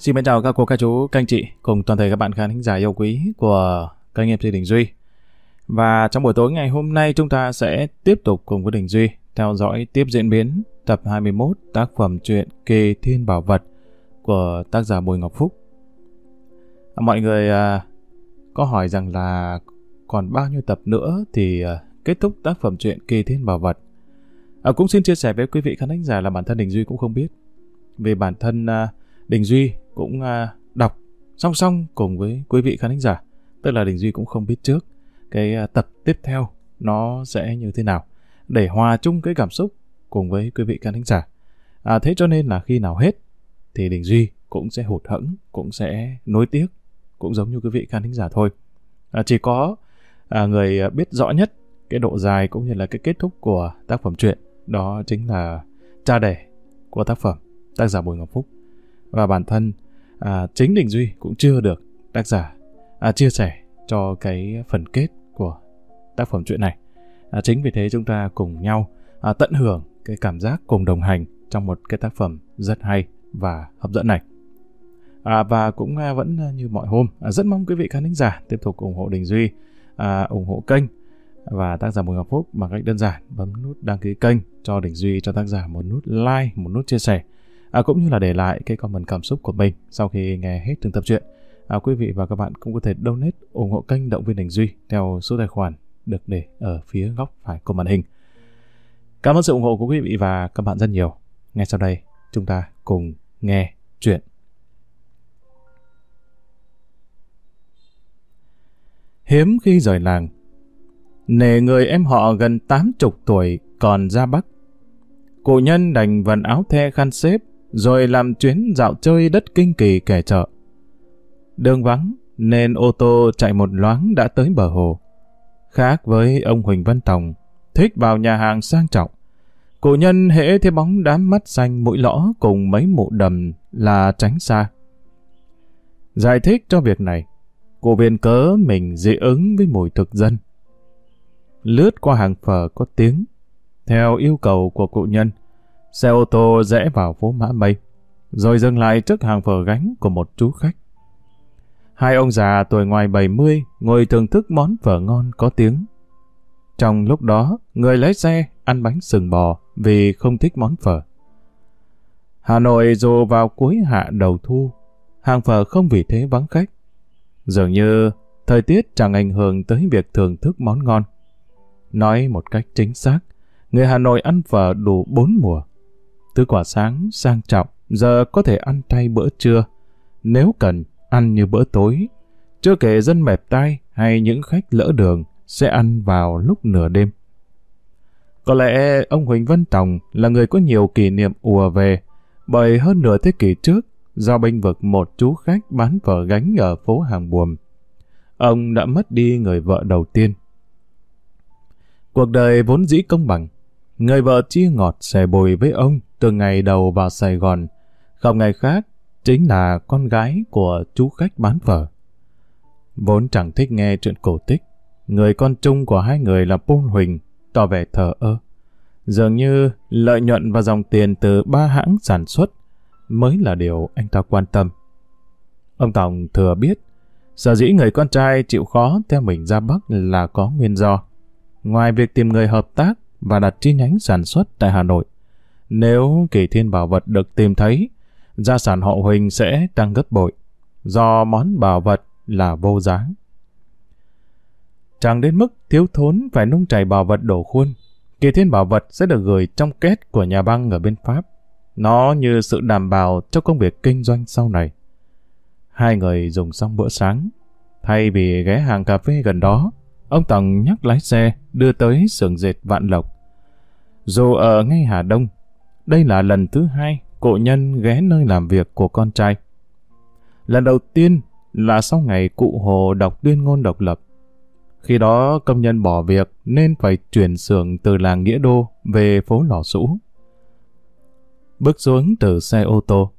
Xin mến chào các cô, các chú, các anh chị cùng toàn thể các bạn khán thính giả yêu quý của kênh MC Đình Duy. Và trong buổi tối ngày hôm nay chúng ta sẽ tiếp tục cùng với Đình Duy theo dõi tiếp diễn biến tập 21 tác phẩm truyện Kỳ Thiên Bảo Vật của tác giả Bùi Ngọc Phúc. À, mọi người à, có hỏi rằng là còn bao nhiêu tập nữa thì à, kết thúc tác phẩm truyện Kỳ Thiên Bảo Vật. À, cũng xin chia sẻ với quý vị khán thính giả là bản thân Đình Duy cũng không biết. Vì bản thân Đình Duy cũng à, đọc song song cùng với quý vị khán thính giả. Tức là Đình Duy cũng không biết trước cái à, tập tiếp theo nó sẽ như thế nào để hòa chung cái cảm xúc cùng với quý vị khán thính giả. À, thế cho nên là khi nào hết thì Đình Duy cũng sẽ hụt hẫng, cũng sẽ nối tiếc, cũng giống như quý vị khán thính giả thôi. À, chỉ có à, người biết rõ nhất cái độ dài cũng như là cái kết thúc của tác phẩm truyện đó chính là cha đẻ của tác phẩm tác giả Bùi Ngọc Phúc và bản thân à, chính Đình Duy cũng chưa được tác giả à, chia sẻ cho cái phần kết của tác phẩm truyện này. À, chính vì thế chúng ta cùng nhau à, tận hưởng cái cảm giác cùng đồng hành trong một cái tác phẩm rất hay và hấp dẫn này. À, và cũng à, vẫn như mọi hôm, à, rất mong quý vị khán thính giả tiếp tục ủng hộ Đình Duy, à, ủng hộ kênh và tác giả Bùi Ngọc Phúc bằng cách đơn giản bấm nút đăng ký kênh cho Đình Duy cho tác giả một nút like, một nút chia sẻ à, cũng như là để lại cái comment cảm xúc của mình sau khi nghe hết từng tập truyện. À, quý vị và các bạn cũng có thể donate ủng hộ kênh Động viên Đình Duy theo số tài khoản được để ở phía góc phải của màn hình. Cảm ơn sự ủng hộ của quý vị và các bạn rất nhiều. Ngay sau đây, chúng ta cùng nghe chuyện. Hiếm khi rời làng, nể người em họ gần tám chục tuổi còn ra Bắc. Cụ nhân đành vần áo the khăn xếp rồi làm chuyến dạo chơi đất kinh kỳ kẻ chợ. Đường vắng, nên ô tô chạy một loáng đã tới bờ hồ. Khác với ông Huỳnh Văn Tòng, thích vào nhà hàng sang trọng. Cụ nhân hễ thấy bóng đám mắt xanh mũi lõ cùng mấy mụ đầm là tránh xa. Giải thích cho việc này, cụ viên cớ mình dị ứng với mùi thực dân. Lướt qua hàng phở có tiếng, theo yêu cầu của cụ nhân, Xe ô tô rẽ vào phố Mã Mây, rồi dừng lại trước hàng phở gánh của một chú khách. Hai ông già tuổi ngoài 70 ngồi thưởng thức món phở ngon có tiếng. Trong lúc đó, người lái xe ăn bánh sừng bò vì không thích món phở. Hà Nội dù vào cuối hạ đầu thu, hàng phở không vì thế vắng khách. Dường như thời tiết chẳng ảnh hưởng tới việc thưởng thức món ngon. Nói một cách chính xác, người Hà Nội ăn phở đủ bốn mùa. Từ quả sáng sang trọng, giờ có thể ăn tay bữa trưa. Nếu cần, ăn như bữa tối. Chưa kể dân mẹp tai hay những khách lỡ đường sẽ ăn vào lúc nửa đêm. Có lẽ ông Huỳnh Văn Tòng là người có nhiều kỷ niệm ùa về, bởi hơn nửa thế kỷ trước, do bênh vực một chú khách bán vở gánh ở phố Hàng Buồm. Ông đã mất đi người vợ đầu tiên. Cuộc đời vốn dĩ công bằng, người vợ chia ngọt xẻ bồi với ông từ ngày đầu vào Sài Gòn, không ngày khác chính là con gái của chú khách bán phở. Vốn chẳng thích nghe chuyện cổ tích, người con chung của hai người là Pôn Huỳnh, tỏ vẻ thờ ơ. Dường như lợi nhuận và dòng tiền từ ba hãng sản xuất mới là điều anh ta quan tâm. Ông Tòng thừa biết, sở dĩ người con trai chịu khó theo mình ra Bắc là có nguyên do. Ngoài việc tìm người hợp tác và đặt chi nhánh sản xuất tại Hà Nội, nếu kỳ thiên bảo vật được tìm thấy, gia sản họ Huỳnh sẽ tăng gấp bội, do món bảo vật là vô giá. Chẳng đến mức thiếu thốn phải nung chảy bảo vật đổ khuôn, kỳ thiên bảo vật sẽ được gửi trong két của nhà băng ở bên Pháp. Nó như sự đảm bảo cho công việc kinh doanh sau này. Hai người dùng xong bữa sáng. Thay vì ghé hàng cà phê gần đó, ông Tòng nhắc lái xe đưa tới xưởng dệt Vạn Lộc. Dù ở ngay Hà Đông, đây là lần thứ hai cụ nhân ghé nơi làm việc của con trai. Lần đầu tiên là sau ngày cụ Hồ đọc tuyên ngôn độc lập. Khi đó công nhân bỏ việc nên phải chuyển xưởng từ làng Nghĩa Đô về phố Lò Sũ. Bước xuống từ xe ô tô,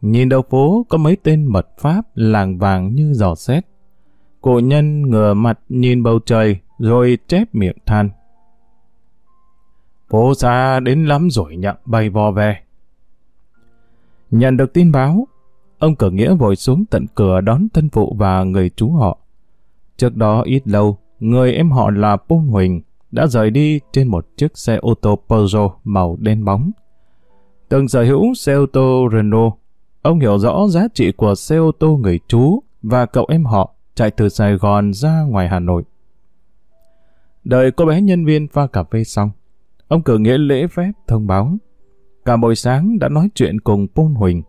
nhìn đầu phố có mấy tên mật pháp làng vàng như giò xét. Cụ nhân ngửa mặt nhìn bầu trời rồi chép miệng than. Phố xa đến lắm rồi nhặng bay vò về. Nhận được tin báo, ông cử nghĩa vội xuống tận cửa đón thân phụ và người chú họ. Trước đó ít lâu, người em họ là Pôn Huỳnh đã rời đi trên một chiếc xe ô tô Peugeot màu đen bóng. Từng sở hữu xe ô tô Renault, ông hiểu rõ giá trị của xe ô tô người chú và cậu em họ chạy từ Sài Gòn ra ngoài Hà Nội. Đợi cô bé nhân viên pha cà phê xong, ông cử nghĩa lễ phép thông báo. Cả buổi sáng đã nói chuyện cùng Pôn Huỳnh.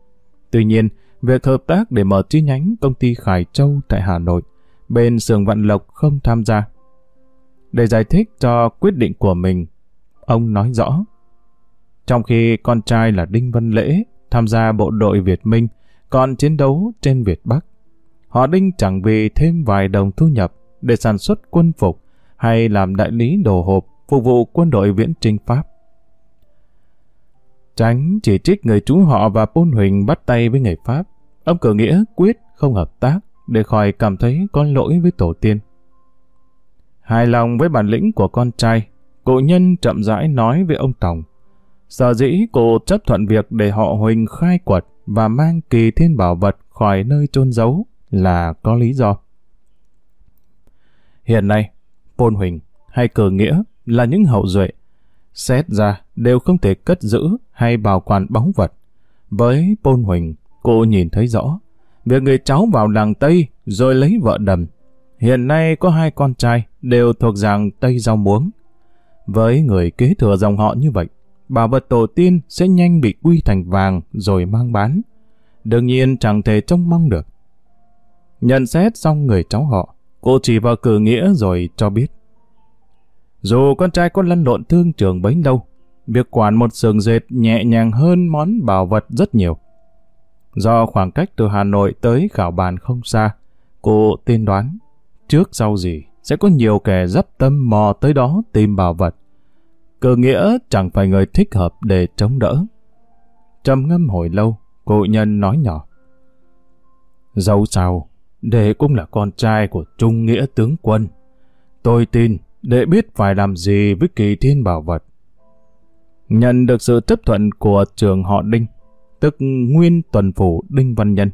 Tuy nhiên, việc hợp tác để mở chi nhánh công ty Khải Châu tại Hà Nội, bên Sường Vạn Lộc không tham gia. Để giải thích cho quyết định của mình, ông nói rõ. Trong khi con trai là Đinh Văn Lễ tham gia bộ đội Việt Minh, còn chiến đấu trên Việt Bắc, họ Đinh chẳng vì thêm vài đồng thu nhập để sản xuất quân phục hay làm đại lý đồ hộp phục vụ quân đội viễn trinh Pháp. Tránh chỉ trích người chú họ và Pôn Huỳnh bắt tay với người Pháp, ông cử nghĩa quyết không hợp tác để khỏi cảm thấy có lỗi với tổ tiên. Hài lòng với bản lĩnh của con trai, cụ nhân chậm rãi nói với ông Tòng. Sở dĩ cụ chấp thuận việc để họ Huỳnh khai quật và mang kỳ thiên bảo vật khỏi nơi chôn giấu là có lý do. Hiện nay, Pôn Huỳnh hay Cử Nghĩa là những hậu duệ. Xét ra đều không thể cất giữ hay bảo quản bóng vật. Với Pôn Huỳnh, cô nhìn thấy rõ. Việc người cháu vào làng Tây rồi lấy vợ đầm. Hiện nay có hai con trai đều thuộc dạng Tây Rau Muống. Với người kế thừa dòng họ như vậy, bảo vật tổ tiên sẽ nhanh bị quy thành vàng rồi mang bán. Đương nhiên chẳng thể trông mong được. Nhận xét xong người cháu họ, cô chỉ vào cử nghĩa rồi cho biết. Dù con trai có lăn lộn thương trường bấy lâu, việc quản một sườn dệt nhẹ nhàng hơn món bảo vật rất nhiều. Do khoảng cách từ Hà Nội tới khảo bàn không xa, cô tiên đoán, trước sau gì sẽ có nhiều kẻ dấp tâm mò tới đó tìm bảo vật. Cờ nghĩa chẳng phải người thích hợp để chống đỡ. Trầm ngâm hồi lâu, cô nhân nói nhỏ. Dẫu sao, đệ cũng là con trai của Trung Nghĩa tướng quân. Tôi tin để biết phải làm gì với kỳ thiên bảo vật. Nhận được sự chấp thuận của trường họ Đinh, tức nguyên tuần phủ Đinh Văn Nhân,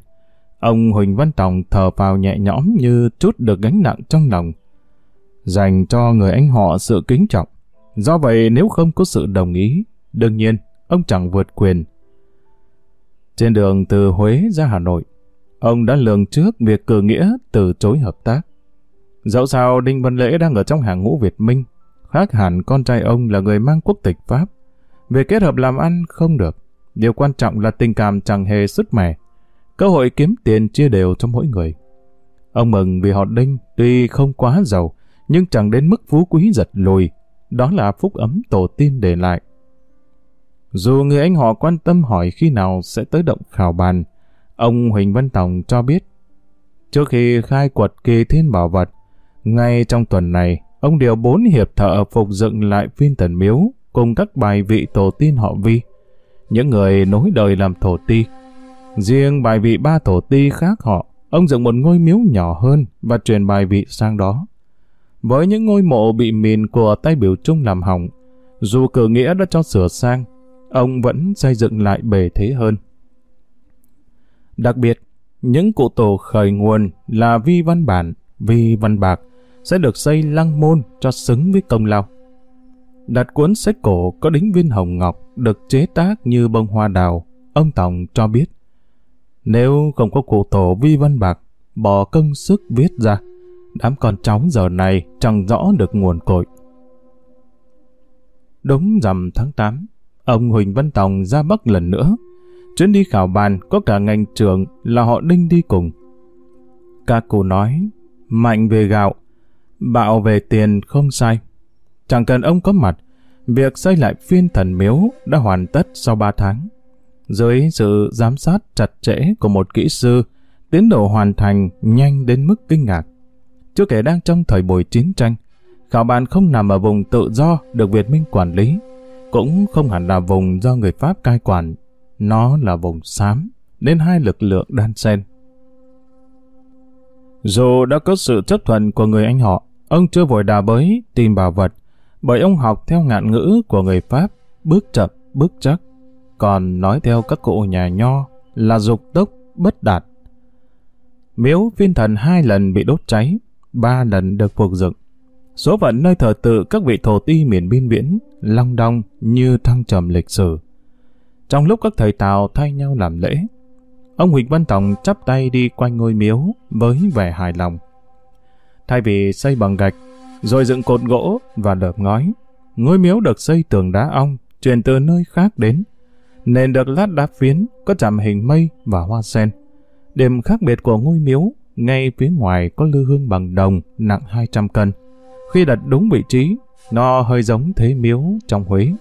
ông Huỳnh Văn Tòng thở vào nhẹ nhõm như chút được gánh nặng trong lòng. Dành cho người anh họ sự kính trọng. Do vậy nếu không có sự đồng ý, đương nhiên ông chẳng vượt quyền. Trên đường từ Huế ra Hà Nội, ông đã lường trước việc cử nghĩa từ chối hợp tác. Dẫu sao Đinh Văn Lễ đang ở trong hàng ngũ Việt Minh, khác hẳn con trai ông là người mang quốc tịch Pháp. Về kết hợp làm ăn không được, điều quan trọng là tình cảm chẳng hề sức mẻ, cơ hội kiếm tiền chia đều cho mỗi người. Ông mừng vì họ Đinh tuy không quá giàu, nhưng chẳng đến mức phú quý giật lùi, đó là phúc ấm tổ tiên để lại. Dù người anh họ quan tâm hỏi khi nào sẽ tới động khảo bàn, ông Huỳnh Văn Tòng cho biết, trước khi khai quật kỳ thiên bảo vật, ngay trong tuần này, ông điều bốn hiệp thợ phục dựng lại phiên thần miếu cùng các bài vị tổ tiên họ Vi, những người nối đời làm thổ ti. Riêng bài vị ba tổ ti khác họ, ông dựng một ngôi miếu nhỏ hơn và truyền bài vị sang đó. Với những ngôi mộ bị mìn của tay biểu trung làm hỏng, dù cử nghĩa đã cho sửa sang, ông vẫn xây dựng lại bề thế hơn. Đặc biệt, những cụ tổ khởi nguồn là Vi Văn Bản, Vi Văn Bạc, sẽ được xây lăng môn cho xứng với công lao. Đặt cuốn sách cổ có đính viên hồng ngọc được chế tác như bông hoa đào, ông Tòng cho biết. Nếu không có cụ tổ vi văn bạc, bỏ công sức viết ra, đám con cháu giờ này chẳng rõ được nguồn cội. Đúng rằm tháng 8, ông Huỳnh Văn Tòng ra Bắc lần nữa. Chuyến đi khảo bàn có cả ngành trưởng là họ đinh đi cùng. Các cụ nói, mạnh về gạo, Bạo về tiền không sai. Chẳng cần ông có mặt, việc xây lại phiên thần miếu đã hoàn tất sau 3 tháng. Dưới sự giám sát chặt chẽ của một kỹ sư, tiến độ hoàn thành nhanh đến mức kinh ngạc. Chưa kể đang trong thời buổi chiến tranh, khảo bàn không nằm ở vùng tự do được Việt Minh quản lý, cũng không hẳn là vùng do người Pháp cai quản. Nó là vùng xám, nên hai lực lượng đan xen. Dù đã có sự chấp thuận của người anh họ, Ông chưa vội đà bới tìm bảo vật, bởi ông học theo ngạn ngữ của người Pháp, bước chậm, bước chắc. Còn nói theo các cụ nhà nho là dục tốc, bất đạt. Miếu phiên thần hai lần bị đốt cháy, ba lần được phục dựng. Số phận nơi thờ tự các vị thổ ti miền biên viễn, long đong như thăng trầm lịch sử. Trong lúc các thầy Tào thay nhau làm lễ, ông Huỳnh Văn Tòng chắp tay đi quanh ngôi miếu với vẻ hài lòng. Thay vì xây bằng gạch, rồi dựng cột gỗ và lợp ngói, ngôi miếu được xây tường đá ong, chuyển từ nơi khác đến. Nền được lát đá phiến, có chạm hình mây và hoa sen. Điểm khác biệt của ngôi miếu, ngay phía ngoài có lư hương bằng đồng nặng 200 cân. Khi đặt đúng vị trí, nó hơi giống thế miếu trong Huế.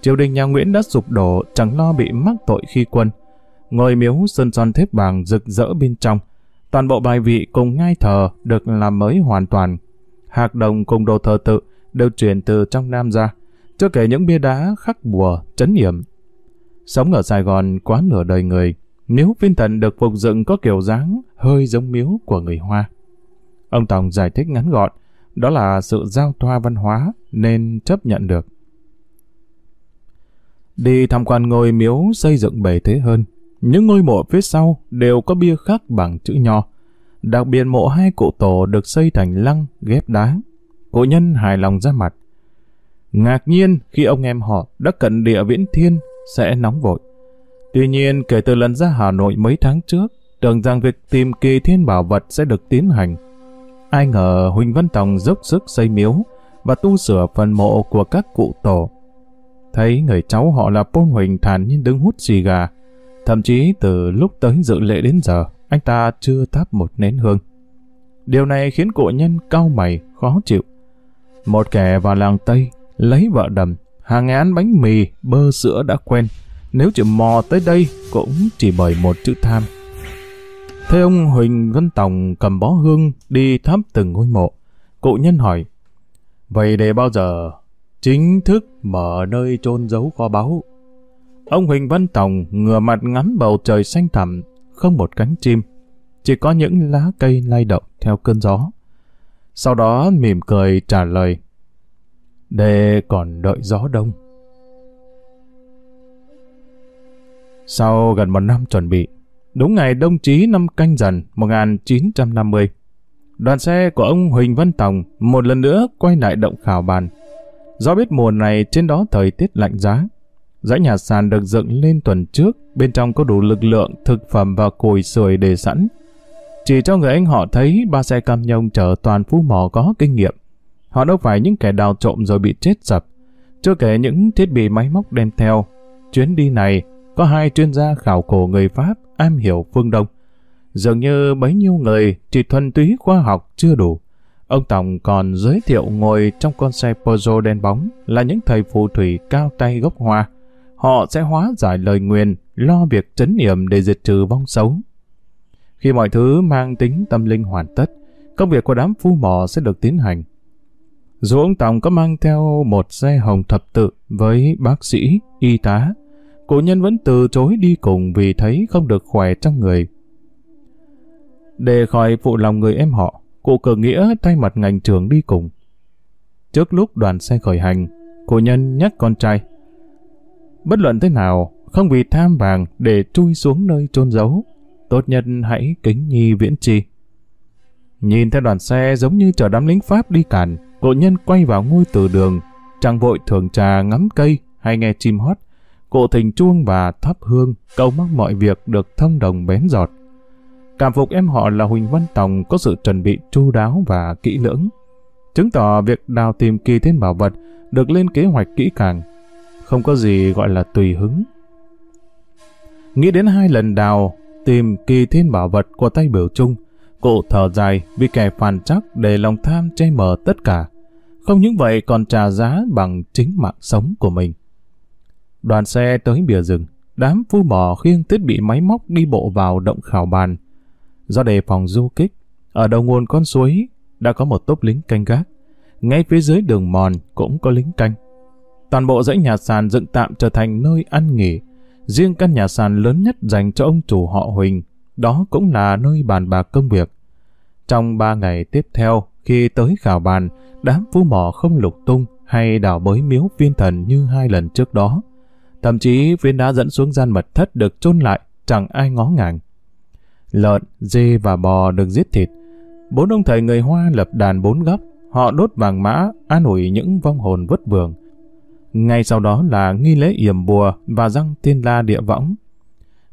Triều đình nhà Nguyễn đã sụp đổ chẳng lo bị mắc tội khi quân. Ngôi miếu sơn son thép vàng rực rỡ bên trong. Toàn bộ bài vị cùng ngai thờ được làm mới hoàn toàn. Hạc đồng cùng đồ thờ tự đều chuyển từ trong Nam ra. Chưa kể những bia đá khắc bùa, chấn hiểm. Sống ở Sài Gòn quá nửa đời người, miếu phiên thần được phục dựng có kiểu dáng hơi giống miếu của người Hoa. Ông Tòng giải thích ngắn gọn, đó là sự giao thoa văn hóa nên chấp nhận được. Đi tham quan ngôi miếu xây dựng bề thế hơn, những ngôi mộ phía sau đều có bia khắc bằng chữ nho. Đặc biệt mộ hai cụ tổ được xây thành lăng ghép đá. Cụ nhân hài lòng ra mặt. Ngạc nhiên khi ông em họ đã cận địa viễn thiên sẽ nóng vội. Tuy nhiên kể từ lần ra Hà Nội mấy tháng trước, tưởng rằng việc tìm kỳ thiên bảo vật sẽ được tiến hành. Ai ngờ Huỳnh Văn Tòng dốc sức xây miếu và tu sửa phần mộ của các cụ tổ. Thấy người cháu họ là Pôn Huỳnh thản nhiên đứng hút xì gà. Thậm chí từ lúc tới dự lễ đến giờ, anh ta chưa thắp một nén hương. Điều này khiến cụ nhân cau mày, khó chịu. Một kẻ vào làng Tây, lấy vợ đầm, hàng ngàn bánh mì, bơ sữa đã quen. Nếu chỉ mò tới đây, cũng chỉ bởi một chữ tham. Thế ông Huỳnh Văn Tòng cầm bó hương đi thắp từng ngôi mộ. Cụ nhân hỏi, vậy để bao giờ chính thức mở nơi chôn giấu kho báu? Ông Huỳnh Văn Tòng ngửa mặt ngắm bầu trời xanh thẳm, không một cánh chim, chỉ có những lá cây lay động theo cơn gió. Sau đó mỉm cười trả lời, để còn đợi gió đông. Sau gần một năm chuẩn bị, đúng ngày đông chí năm canh dần 1950, đoàn xe của ông Huỳnh Văn Tòng một lần nữa quay lại động khảo bàn. Do biết mùa này trên đó thời tiết lạnh giá, dãy nhà sàn được dựng lên tuần trước, bên trong có đủ lực lượng, thực phẩm và cùi sưởi để sẵn. Chỉ cho người anh họ thấy ba xe cam nhông chở toàn phú mò có kinh nghiệm. Họ đâu phải những kẻ đào trộm rồi bị chết sập. Chưa kể những thiết bị máy móc đem theo. Chuyến đi này có hai chuyên gia khảo cổ người Pháp am hiểu phương Đông. Dường như bấy nhiêu người chỉ thuần túy khoa học chưa đủ. Ông Tổng còn giới thiệu ngồi trong con xe Peugeot đen bóng là những thầy phù thủy cao tay gốc hoa. Họ sẽ hóa giải lời nguyền, lo việc chấn niệm để diệt trừ vong xấu. Khi mọi thứ mang tính tâm linh hoàn tất, công việc của đám phu mò sẽ được tiến hành. Dù ông Tổng có mang theo một xe hồng thập tự với bác sĩ, y tá, cụ nhân vẫn từ chối đi cùng vì thấy không được khỏe trong người. Để khỏi phụ lòng người em họ, cụ cờ nghĩa thay mặt ngành trưởng đi cùng. Trước lúc đoàn xe khởi hành, cụ nhân nhắc con trai. Bất luận thế nào, không vì tham vàng để chui xuống nơi trôn giấu, tốt nhất hãy kính nhi viễn trì. Nhìn theo đoàn xe giống như chờ đám lính Pháp đi cản, cụ nhân quay vào ngôi từ đường, chẳng vội thường trà ngắm cây hay nghe chim hót, cụ thình chuông và thắp hương, cầu mong mọi việc được thông đồng bén giọt. Cảm phục em họ là Huỳnh Văn Tòng có sự chuẩn bị chu đáo và kỹ lưỡng, chứng tỏ việc đào tìm kỳ thiên bảo vật được lên kế hoạch kỹ càng, không có gì gọi là tùy hứng. Nghĩ đến hai lần đào tìm kỳ thiên bảo vật của tay biểu trung, cụ thở dài vì kẻ phản chắc để lòng tham che mờ tất cả. Không những vậy còn trả giá bằng chính mạng sống của mình. Đoàn xe tới bìa rừng, đám phu bò khiêng thiết bị máy móc đi bộ vào động khảo bàn. Do đề phòng du kích, ở đầu nguồn con suối đã có một tốp lính canh gác. Ngay phía dưới đường mòn cũng có lính canh. Toàn bộ dãy nhà sàn dựng tạm trở thành nơi ăn nghỉ. Riêng căn nhà sàn lớn nhất dành cho ông chủ họ Huỳnh, đó cũng là nơi bàn bạc công việc. Trong ba ngày tiếp theo, khi tới khảo bàn, đám phu mỏ không lục tung hay đào bới miếu viên thần như hai lần trước đó. Thậm chí viên đá dẫn xuống gian mật thất được chôn lại, chẳng ai ngó ngàng. lợn, dê và bò được giết thịt. Bốn ông thầy người Hoa lập đàn bốn góc, họ đốt vàng mã, an ủi những vong hồn vất vưởng. Ngay sau đó là nghi lễ yểm bùa và răng tiên la địa võng.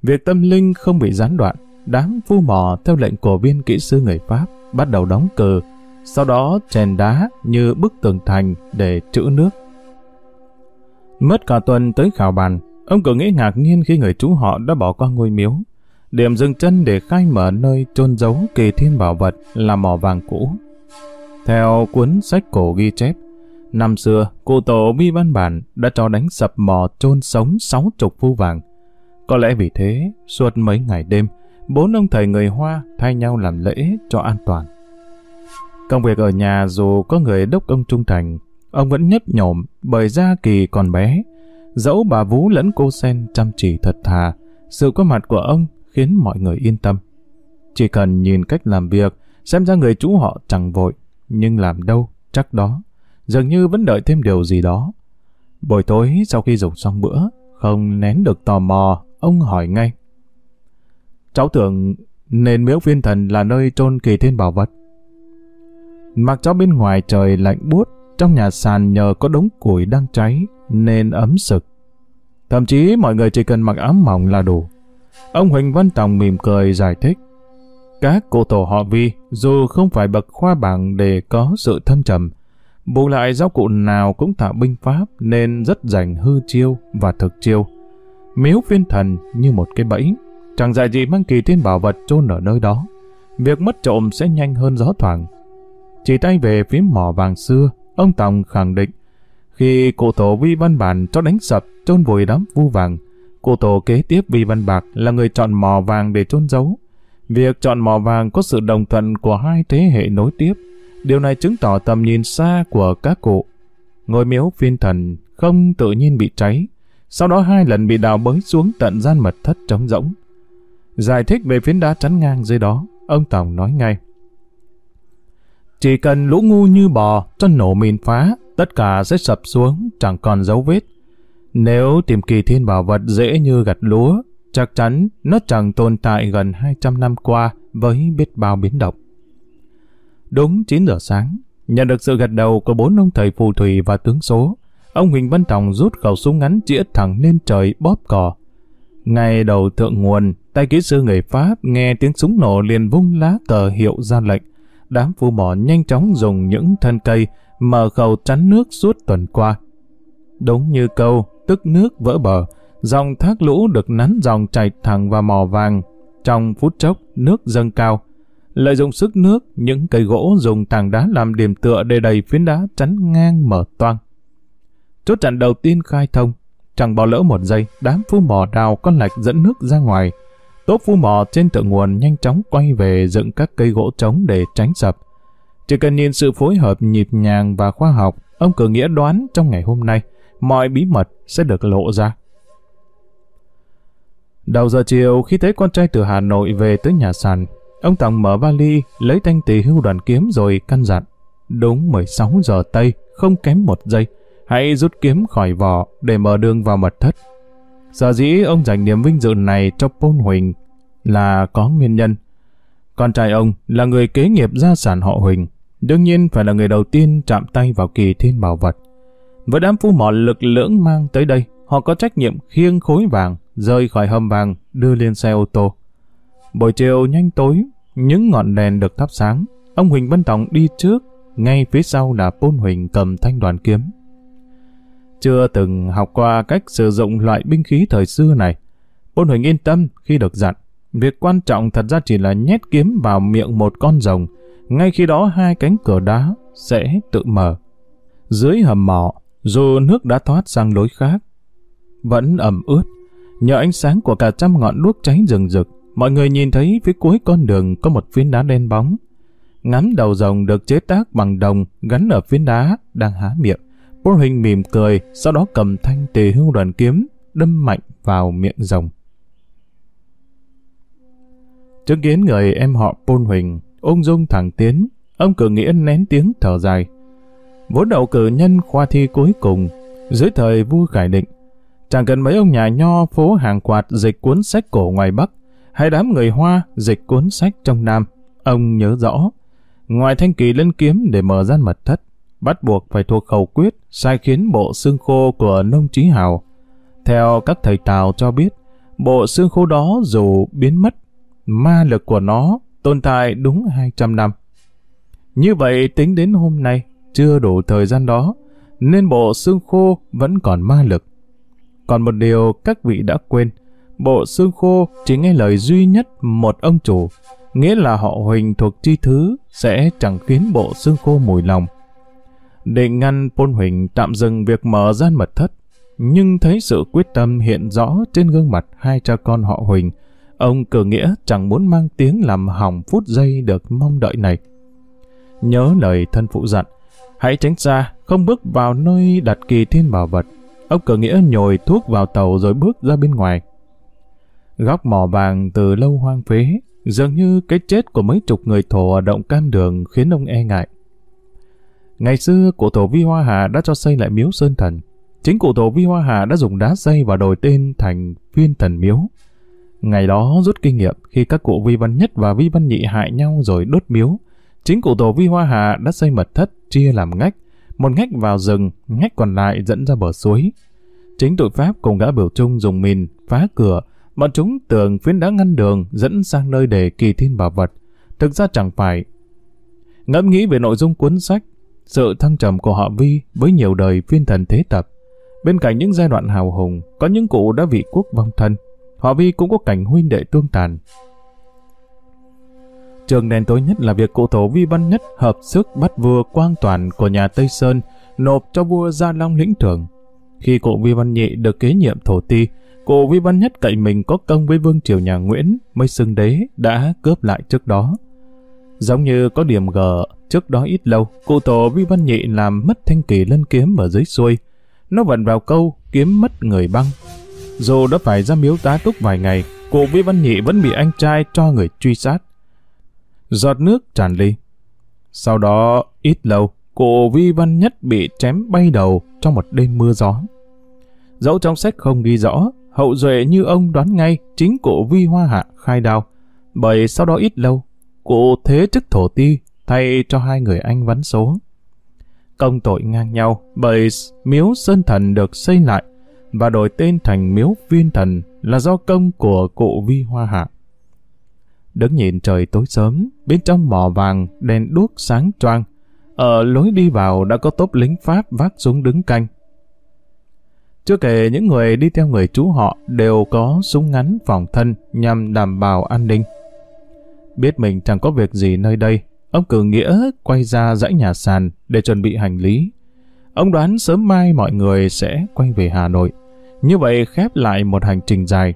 Việc tâm linh không bị gián đoạn, đám phu mò theo lệnh của viên kỹ sư người Pháp bắt đầu đóng cờ, sau đó chèn đá như bức tường thành để trữ nước. Mất cả tuần tới khảo bàn, ông cử nghĩ ngạc nhiên khi người chú họ đã bỏ qua ngôi miếu. Điểm dừng chân để khai mở nơi chôn giấu kỳ thiên bảo vật là mỏ vàng cũ. Theo cuốn sách cổ ghi chép, năm xưa, cụ tổ Vi Văn Bản đã cho đánh sập mò chôn sống sáu chục phu vàng. Có lẽ vì thế, suốt mấy ngày đêm, bốn ông thầy người Hoa thay nhau làm lễ cho an toàn. Công việc ở nhà dù có người đốc ông trung thành, ông vẫn nhấp nhổm bởi Gia Kỳ còn bé. Dẫu bà Vú lẫn cô Sen chăm chỉ thật thà, sự có mặt của ông khiến mọi người yên tâm. Chỉ cần nhìn cách làm việc, xem ra người chú họ chẳng vội, nhưng làm đâu, chắc đó. Dường như vẫn đợi thêm điều gì đó. Buổi tối sau khi dùng xong bữa, không nén được tò mò, ông hỏi ngay. Cháu tưởng nền miếu viên thần là nơi chôn kỳ thiên bảo vật. Mặc cho bên ngoài trời lạnh buốt, trong nhà sàn nhờ có đống củi đang cháy nên ấm sực. Thậm chí mọi người chỉ cần mặc áo mỏng là đủ. Ông Huỳnh Văn Tòng mỉm cười giải thích. Các cụ tổ họ Vi dù không phải bậc khoa bảng để có sự thâm trầm, bù lại giáo cụ nào cũng thả binh pháp nên rất dành hư chiêu và thực chiêu. Miếu phiên thần như một cái bẫy, chẳng dạy gì mang kỳ thiên bảo vật chôn ở nơi đó. Việc mất trộm sẽ nhanh hơn gió thoảng. Chỉ tay về phía mỏ vàng xưa, ông Tòng khẳng định khi cụ tổ Vi Văn Bản cho đánh sập chôn vùi đám vu vàng, cụ tổ kế tiếp Vi Văn Bạc là người chọn mỏ vàng để chôn giấu. Việc chọn mỏ vàng có sự đồng thuận của hai thế hệ nối tiếp. Điều này chứng tỏ tầm nhìn xa của các cụ. Ngôi miếu phiên thần không tự nhiên bị cháy, sau đó hai lần bị đào bới xuống tận gian mật thất trống rỗng. Giải thích về phiến đá chắn ngang dưới đó, ông Tòng nói ngay. Chỉ cần lũ ngu như bò cho nổ mìn phá, tất cả sẽ sập xuống, chẳng còn dấu vết. Nếu tìm kỳ thiên bảo vật dễ như gặt lúa, chắc chắn nó chẳng tồn tại gần 200 năm qua với biết bao biến động. Đúng 9 giờ sáng, nhận được sự gật đầu của bốn ông thầy phù thủy và tướng số, ông Huỳnh Văn Tòng rút khẩu súng ngắn chĩa thẳng lên trời bóp cò. Ngay đầu thượng nguồn, tay kỹ sư người Pháp nghe tiếng súng nổ liền vung lá cờ hiệu ra lệnh. Đám phu mỏ nhanh chóng dùng những thân cây mở khẩu chắn nước suốt tuần qua. Đúng như câu, tức nước vỡ bờ, dòng thác lũ được nắn dòng chảy thẳng vào mỏ vàng. Trong phút chốc, nước dâng cao. Lợi dụng sức nước, những cây gỗ dùng tảng đá làm điểm tựa để đầy phiến đá chắn ngang mở toang. Chốt chặn đầu tiên khai thông, chẳng bỏ lỡ một giây, đám phu mỏ đào con lạch dẫn nước ra ngoài. Tốp phu mỏ trên thượng nguồn nhanh chóng quay về dựng các cây gỗ trống để tránh sập. Chỉ cần nhìn sự phối hợp nhịp nhàng và khoa học, ông cử nghĩa đoán trong ngày hôm nay, mọi bí mật sẽ được lộ ra. Đầu giờ chiều khi thấy con trai từ Hà Nội về tới nhà sàn, ông Tòng mở vali, lấy thanh tỳ hưu đoàn kiếm rồi căn dặn. Đúng 16 giờ Tây, không kém một giây, hãy rút kiếm khỏi vỏ để mở đường vào mật thất. Sở dĩ ông dành niềm vinh dự này cho Pôn Huỳnh là có nguyên nhân. Con trai ông là người kế nghiệp gia sản họ Huỳnh, đương nhiên phải là người đầu tiên chạm tay vào kỳ thiên bảo vật. Với đám phu mỏ lực lưỡng mang tới đây, họ có trách nhiệm khiêng khối vàng, rơi khỏi hầm vàng, đưa lên xe ô tô. Buổi chiều nhanh tối, những ngọn đèn được thắp sáng, ông Huỳnh Văn Tòng đi trước, ngay phía sau là Pôn Huỳnh cầm thanh đoàn kiếm. Chưa từng học qua cách sử dụng loại binh khí thời xưa này, Pôn Huỳnh yên tâm khi được dặn. Việc quan trọng thật ra chỉ là nhét kiếm vào miệng một con rồng, ngay khi đó hai cánh cửa đá sẽ tự mở. Dưới hầm mỏ, dù nước đã thoát sang lối khác, vẫn ẩm ướt. Nhờ ánh sáng của cả trăm ngọn đuốc cháy rừng rực, mọi người nhìn thấy phía cuối con đường có một phiến đá đen bóng. Ngắm đầu rồng được chế tác bằng đồng gắn ở phiến đá đang há miệng. Bố hình mỉm cười, sau đó cầm thanh tề hưu đoàn kiếm, đâm mạnh vào miệng rồng. Chứng kiến người em họ Pôn Huỳnh, ung dung thẳng tiến, ông cử nghĩa nén tiếng thở dài. Vốn đậu cử nhân khoa thi cuối cùng, dưới thời vua Khải Định, chẳng cần mấy ông nhà nho phố hàng quạt dịch cuốn sách cổ ngoài Bắc, hay đám người Hoa dịch cuốn sách trong Nam. Ông nhớ rõ, ngoài thanh kỳ lên kiếm để mở gian mật thất, bắt buộc phải thuộc khẩu quyết sai khiến bộ xương khô của nông trí hào. Theo các thầy Tào cho biết, bộ xương khô đó dù biến mất, ma lực của nó tồn tại đúng 200 năm. Như vậy tính đến hôm nay, chưa đủ thời gian đó, nên bộ xương khô vẫn còn ma lực. Còn một điều các vị đã quên, bộ xương khô chỉ nghe lời duy nhất một ông chủ, nghĩa là họ Huỳnh thuộc chi thứ sẽ chẳng khiến bộ xương khô mùi lòng. Định ngăn Pôn Huỳnh tạm dừng việc mở gian mật thất, nhưng thấy sự quyết tâm hiện rõ trên gương mặt hai cha con họ Huỳnh, ông cử nghĩa chẳng muốn mang tiếng làm hỏng phút giây được mong đợi này. Nhớ lời thân phụ dặn, hãy tránh xa, không bước vào nơi đặt kỳ thiên bảo vật. Ông cử nghĩa nhồi thuốc vào tàu rồi bước ra bên ngoài. Góc mỏ vàng từ lâu hoang phế, dường như cái chết của mấy chục người thổ ở động cam đường khiến ông e ngại. Ngày xưa, cụ tổ Vi Hoa Hà đã cho xây lại miếu Sơn Thần. Chính cụ tổ Vi Hoa Hà đã dùng đá xây và đổi tên thành Viên Thần Miếu. Ngày đó rút kinh nghiệm khi các cụ Vi Văn Nhất và Vi Văn Nhị hại nhau rồi đốt miếu. Chính cụ tổ Vi Hoa Hà đã xây mật thất chia làm ngách, một ngách vào rừng, ngách còn lại dẫn ra bờ suối. Chính tội Pháp cùng gã biểu trung dùng mìn, phá cửa, bọn chúng tưởng phiến đá ngăn đường dẫn sang nơi để kỳ thiên bảo vật. Thực ra chẳng phải. Ngẫm nghĩ về nội dung cuốn sách, sự thăng trầm của họ Vi với nhiều đời phiên thần thế tập. Bên cạnh những giai đoạn hào hùng, có những cụ đã vị quốc vong thân. Họ Vi cũng có cảnh huynh đệ tương tàn. Trường đèn tối nhất là việc cụ tổ Vi Văn Nhất hợp sức bắt vua quang toàn của nhà Tây Sơn nộp cho vua Gia Long lĩnh thưởng. Khi cụ Vi Văn Nhị được kế nhiệm thổ ti, cụ Vi Văn Nhất cậy mình có công với vương triều nhà Nguyễn mới xưng đế đã cướp lại trước đó. Giống như có điểm gờ trước đó ít lâu, cụ tổ Vi Văn Nhị làm mất thanh kỳ lân kiếm ở dưới xuôi. Nó vận vào câu kiếm mất người băng. Dù đã phải ra miếu tá túc vài ngày, cụ Vi Văn Nhị vẫn bị anh trai cho người truy sát. Giọt nước tràn ly. Sau đó, ít lâu, cụ Vi Văn Nhất bị chém bay đầu trong một đêm mưa gió. Dẫu trong sách không ghi rõ, hậu duệ như ông đoán ngay chính cụ Vi Hoa Hạ khai đao, bởi sau đó ít lâu, cụ thế chức thổ ti thay cho hai người anh vắn số. Công tội ngang nhau bởi miếu Sơn Thần được xây lại và đổi tên thành miếu Viên Thần là do công của cụ Vi Hoa Hạ. Đứng nhìn trời tối sớm, bên trong mỏ vàng đèn đuốc sáng choang. Ở lối đi vào đã có tốp lính Pháp vác súng đứng canh. Chưa kể những người đi theo người chú họ đều có súng ngắn phòng thân nhằm đảm bảo an ninh. Biết mình chẳng có việc gì nơi đây, ông cử nghĩa quay ra dãy nhà sàn để chuẩn bị hành lý. Ông đoán sớm mai mọi người sẽ quay về Hà Nội. Như vậy khép lại một hành trình dài.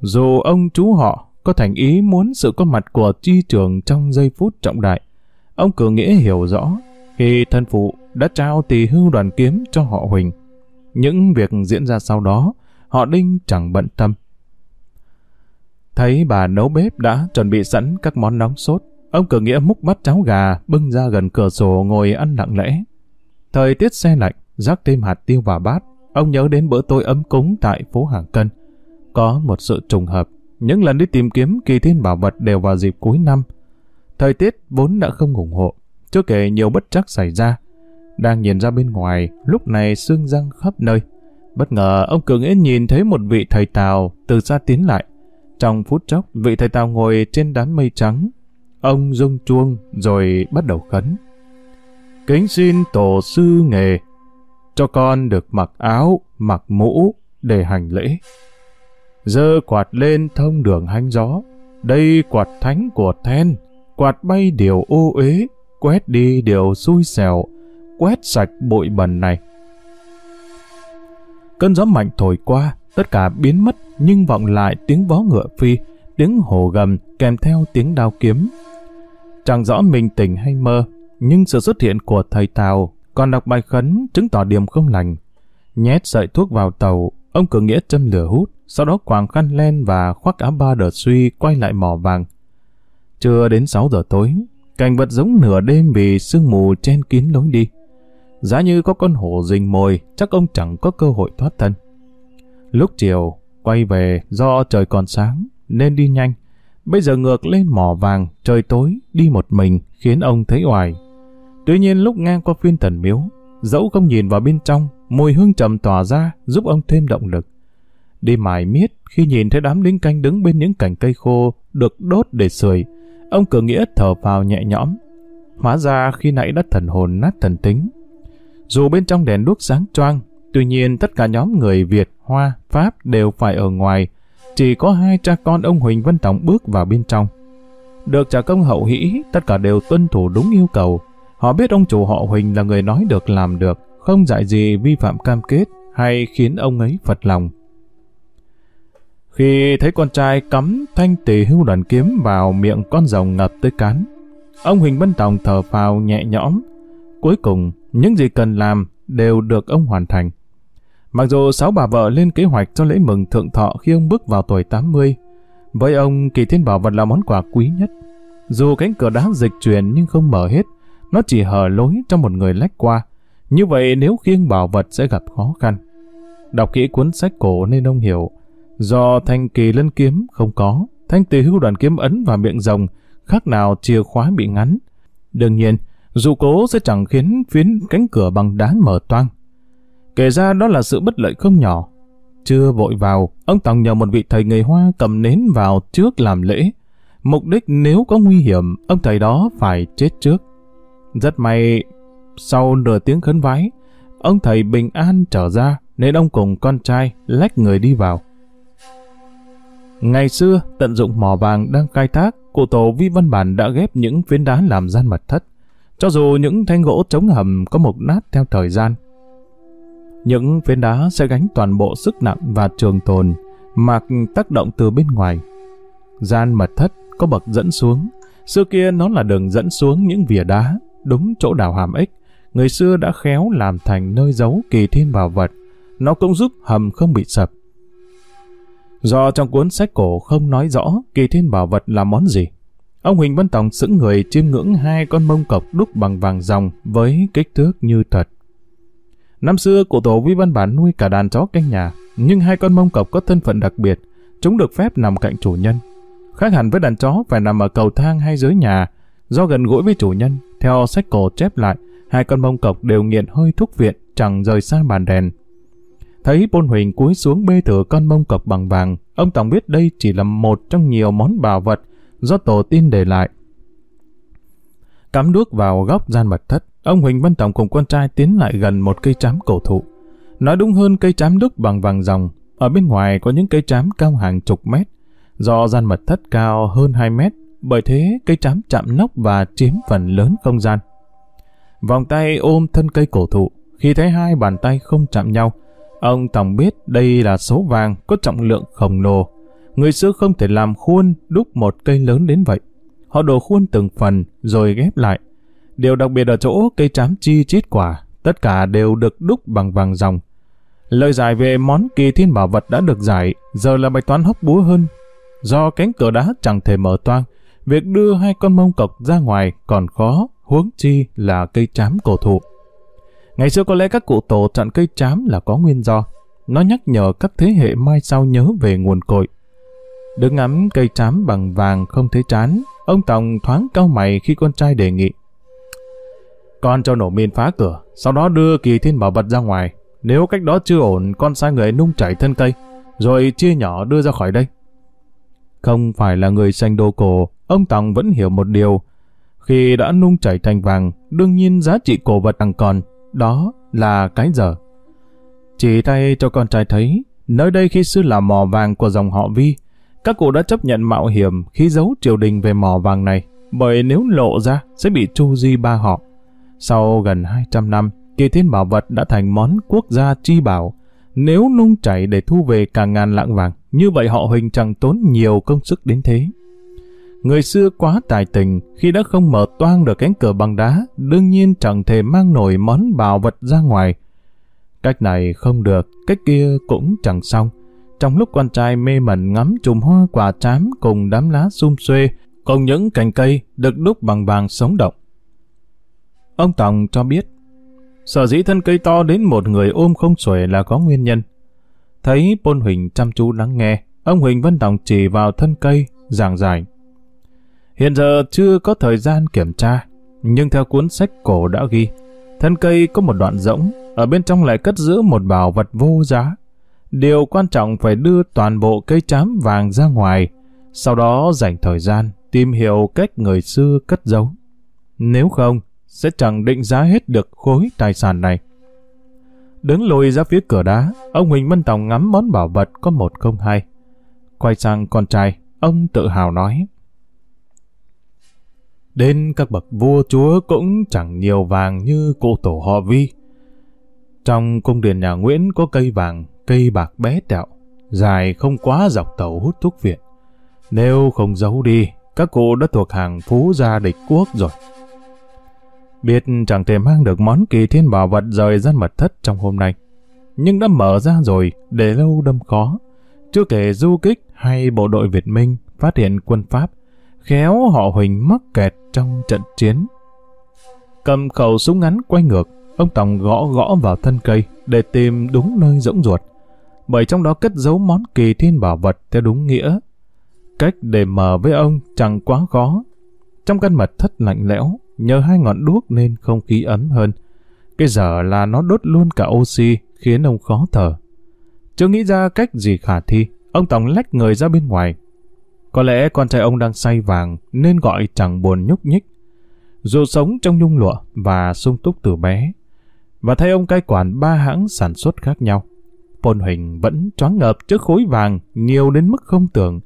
Dù ông chú họ có thành ý muốn sự có mặt của chi trường trong giây phút trọng đại, ông cử nghĩa hiểu rõ khi thân phụ đã trao tỳ hưu đoàn kiếm cho họ Huỳnh. Những việc diễn ra sau đó, họ Đinh chẳng bận tâm. Thấy bà nấu bếp đã chuẩn bị sẵn các món nóng sốt, ông cử nghĩa múc bát cháo gà bưng ra gần cửa sổ ngồi ăn lặng lẽ. Thời tiết xe lạnh, rắc thêm hạt tiêu vào bát, ông nhớ đến bữa tối ấm cúng tại phố Hàng Cân. Có một sự trùng hợp, những lần đi tìm kiếm kỳ thiên bảo vật đều vào dịp cuối năm. Thời tiết vốn đã không ủng hộ, chưa kể nhiều bất chắc xảy ra. Đang nhìn ra bên ngoài, lúc này xương răng khắp nơi. Bất ngờ, ông Cường nghĩa nhìn thấy một vị thầy Tào từ xa tiến lại. Trong phút chốc, vị thầy Tào ngồi trên đám mây trắng. Ông rung chuông rồi bắt đầu khấn. Kính xin tổ sư nghề, cho con được mặc áo, mặc mũ để hành lễ. Dơ quạt lên thông đường hanh gió, đây quạt thánh của then, quạt bay điều ô uế, quét đi điều xui xẻo, quét sạch bụi bẩn này. Cơn gió mạnh thổi qua, tất cả biến mất nhưng vọng lại tiếng vó ngựa phi, tiếng hồ gầm kèm theo tiếng đao kiếm. Chẳng rõ mình tỉnh hay mơ, nhưng sự xuất hiện của thầy Tào còn đọc bài khấn chứng tỏ điểm không lành. Nhét sợi thuốc vào tàu, ông cử nghĩa châm lửa hút, sau đó quàng khăn len và khoác áo ba đợt suy quay lại mỏ vàng. Chưa đến 6 giờ tối, cảnh vật giống nửa đêm vì sương mù chen kín lối đi. Giá như có con hổ rình mồi, chắc ông chẳng có cơ hội thoát thân. Lúc chiều, quay về do trời còn sáng, nên đi nhanh. Bây giờ ngược lên mỏ vàng, trời tối, đi một mình, khiến ông thấy oải. Tuy nhiên lúc ngang qua phiên thần miếu, dẫu không nhìn vào bên trong, mùi hương trầm tỏa ra giúp ông thêm động lực. Đi mải miết khi nhìn thấy đám lính canh đứng bên những cành cây khô được đốt để sưởi, ông cử nghĩa thở vào nhẹ nhõm. Hóa ra khi nãy đã thần hồn nát thần tính. Dù bên trong đèn đuốc sáng choang, tuy nhiên tất cả nhóm người Việt, Hoa, Pháp đều phải ở ngoài, chỉ có hai cha con ông Huỳnh Văn Tổng bước vào bên trong. Được trả công hậu hĩ, tất cả đều tuân thủ đúng yêu cầu. Họ biết ông chủ họ Huỳnh là người nói được làm được, không dạy gì vi phạm cam kết hay khiến ông ấy phật lòng. Khi thấy con trai cắm thanh tỷ hưu đoàn kiếm vào miệng con rồng ngập tới cán, ông Huỳnh Văn Tòng thở phào nhẹ nhõm. Cuối cùng, những gì cần làm đều được ông hoàn thành. Mặc dù sáu bà vợ lên kế hoạch cho lễ mừng thượng thọ khi ông bước vào tuổi 80, với ông kỳ thiên bảo vật là món quà quý nhất. Dù cánh cửa đá dịch chuyển nhưng không mở hết, nó chỉ hở lối cho một người lách qua. Như vậy nếu khiêng bảo vật sẽ gặp khó khăn. Đọc kỹ cuốn sách cổ nên ông hiểu, do thanh kỳ lân kiếm không có, thanh tỳ hưu đoàn kiếm ấn vào miệng rồng, khác nào chìa khóa bị ngắn. Đương nhiên, dù cố sẽ chẳng khiến phiến cánh cửa bằng đá mở toang. Kể ra đó là sự bất lợi không nhỏ. Chưa vội vào, ông Tòng nhờ một vị thầy người Hoa cầm nến vào trước làm lễ. Mục đích nếu có nguy hiểm, ông thầy đó phải chết trước. Rất may, sau nửa tiếng khấn vái, ông thầy bình an trở ra nên ông cùng con trai lách người đi vào. Ngày xưa, tận dụng mỏ vàng đang khai thác, cụ tổ Vi Văn Bản đã ghép những phiến đá làm gian mật thất. Cho dù những thanh gỗ chống hầm có mục nát theo thời gian, những phiến đá sẽ gánh toàn bộ sức nặng và trường tồn, mặc tác động từ bên ngoài. Gian mật thất có bậc dẫn xuống, xưa kia nó là đường dẫn xuống những vỉa đá, đúng chỗ đào hàm ích. Người xưa đã khéo làm thành nơi giấu kỳ thiên bảo vật, nó cũng giúp hầm không bị sập. Do trong cuốn sách cổ không nói rõ kỳ thiên bảo vật là món gì, ông Huỳnh Văn Tòng sững người chiêm ngưỡng hai con mông cọc đúc bằng vàng ròng với kích thước như thật. Năm xưa, cụ tổ Vi Văn Bản nuôi cả đàn chó canh nhà, nhưng hai con mông cọc có thân phận đặc biệt, chúng được phép nằm cạnh chủ nhân. Khác hẳn với đàn chó phải nằm ở cầu thang hay dưới nhà, do gần gũi với chủ nhân. Theo sách cổ chép lại, hai con mông cọc đều nghiện hơi thuốc viện, chẳng rời xa bàn đèn. Thấy Bôn Huỳnh cúi xuống bê thử con mông cọc bằng vàng, ông Tổng biết đây chỉ là một trong nhiều món bảo vật do tổ tiên để lại. Cắm đuốc vào góc gian mật thất, Ông Huỳnh Văn Tổng cùng con trai tiến lại gần một cây trám cổ thụ. Nói đúng hơn cây trám đúc bằng vàng dòng, Ở bên ngoài có những cây trám cao hàng chục mét. Do gian mật thất cao hơn 2 mét, bởi thế cây trám chạm nóc và chiếm phần lớn không gian. Vòng tay ôm thân cây cổ thụ, khi thấy hai bàn tay không chạm nhau, ông Tổng biết đây là số vàng có trọng lượng khổng lồ. Người xưa không thể làm khuôn đúc một cây lớn đến vậy. Họ đổ khuôn từng phần rồi ghép lại. Điều đặc biệt ở chỗ cây trám chi chít quả, tất cả đều được đúc bằng vàng ròng. Lời giải về món kỳ thiên bảo vật đã được giải, giờ là bài toán hóc búa hơn. Do cánh cửa đá chẳng thể mở toang, việc đưa hai con mông cọc ra ngoài còn khó, huống chi là cây trám cổ thụ. Ngày xưa có lẽ các cụ tổ chọn cây trám là có nguyên do. Nó nhắc nhở các thế hệ mai sau nhớ về nguồn cội. Đứng ngắm cây trám bằng vàng không thấy chán, ông Tòng thoáng cau mày khi con trai đề nghị. Con cho nổ miên phá cửa, sau đó đưa kỳ thiên bảo vật ra ngoài. Nếu cách đó chưa ổn, con sai người nung chảy thân cây, rồi chia nhỏ đưa ra khỏi đây. Không phải là người xanh đô cổ, ông Tòng vẫn hiểu một điều. Khi đã nung chảy thành vàng, đương nhiên giá trị cổ vật tăng còn, đó là cái giờ. Chỉ tay cho con trai thấy, nơi đây khi xưa là mỏ vàng của dòng họ Vi, các cụ đã chấp nhận mạo hiểm khi giấu triều đình về mỏ vàng này, bởi nếu lộ ra sẽ bị chu di ba họ. Sau gần 200 năm, kỳ thiên bảo vật đã thành món quốc gia chi bảo. Nếu nung chảy để thu về cả ngàn lạng vàng, như vậy họ Huỳnh chẳng tốn nhiều công sức đến thế. Người xưa quá tài tình, khi đã không mở toang được cánh cửa bằng đá, đương nhiên chẳng thể mang nổi món bảo vật ra ngoài. Cách này không được, cách kia cũng chẳng xong. Trong lúc con trai mê mẩn ngắm chùm hoa quả chám cùng đám lá sum xuê, cùng những cành cây được đúc bằng vàng sống động. Ông Tòng cho biết, sở dĩ thân cây to đến một người ôm không xuể là có nguyên nhân. Thấy Pôn Huỳnh chăm chú lắng nghe, ông Huỳnh Văn Tòng chỉ vào thân cây, giảng giải. Hiện giờ chưa có thời gian kiểm tra, nhưng theo cuốn sách cổ đã ghi, thân cây có một đoạn rỗng, ở bên trong lại cất giữ một bảo vật vô giá. Điều quan trọng phải đưa toàn bộ cây chám vàng ra ngoài, sau đó dành thời gian tìm hiểu cách người xưa cất giấu. Nếu không, sẽ chẳng định giá hết được khối tài sản này. Đứng lùi ra phía cửa đá, ông Huỳnh Văn Tòng ngắm món bảo vật có một không hai. Quay sang con trai, ông tự hào nói. Đến các bậc vua chúa cũng chẳng nhiều vàng như cụ tổ họ Vi. Trong cung điện nhà Nguyễn có cây vàng, cây bạc bé tẹo, dài không quá dọc tàu hút thuốc viện. Nếu không giấu đi, các cụ đã thuộc hàng phú gia địch quốc rồi. Biết chẳng thể mang được món kỳ thiên bảo vật rời gian mật thất trong hôm nay. Nhưng đã mở ra rồi, để lâu đâm khó. Chưa kể du kích hay bộ đội Việt Minh phát hiện quân Pháp, khéo họ Huỳnh mắc kẹt trong trận chiến. Cầm khẩu súng ngắn quay ngược, ông Tòng gõ gõ vào thân cây để tìm đúng nơi rỗng ruột. Bởi trong đó cất giấu món kỳ thiên bảo vật theo đúng nghĩa. Cách để mở với ông chẳng quá khó. Trong căn mật thất lạnh lẽo, nhờ hai ngọn đuốc nên không khí ấm hơn. Cái giờ là nó đốt luôn cả oxy, khiến ông khó thở. Chưa nghĩ ra cách gì khả thi, ông Tòng lách người ra bên ngoài. Có lẽ con trai ông đang say vàng nên gọi chẳng buồn nhúc nhích. Dù sống trong nhung lụa và sung túc từ bé, và thấy ông cai quản ba hãng sản xuất khác nhau. Phôn Huỳnh vẫn choáng ngợp trước khối vàng nhiều đến mức không tưởng.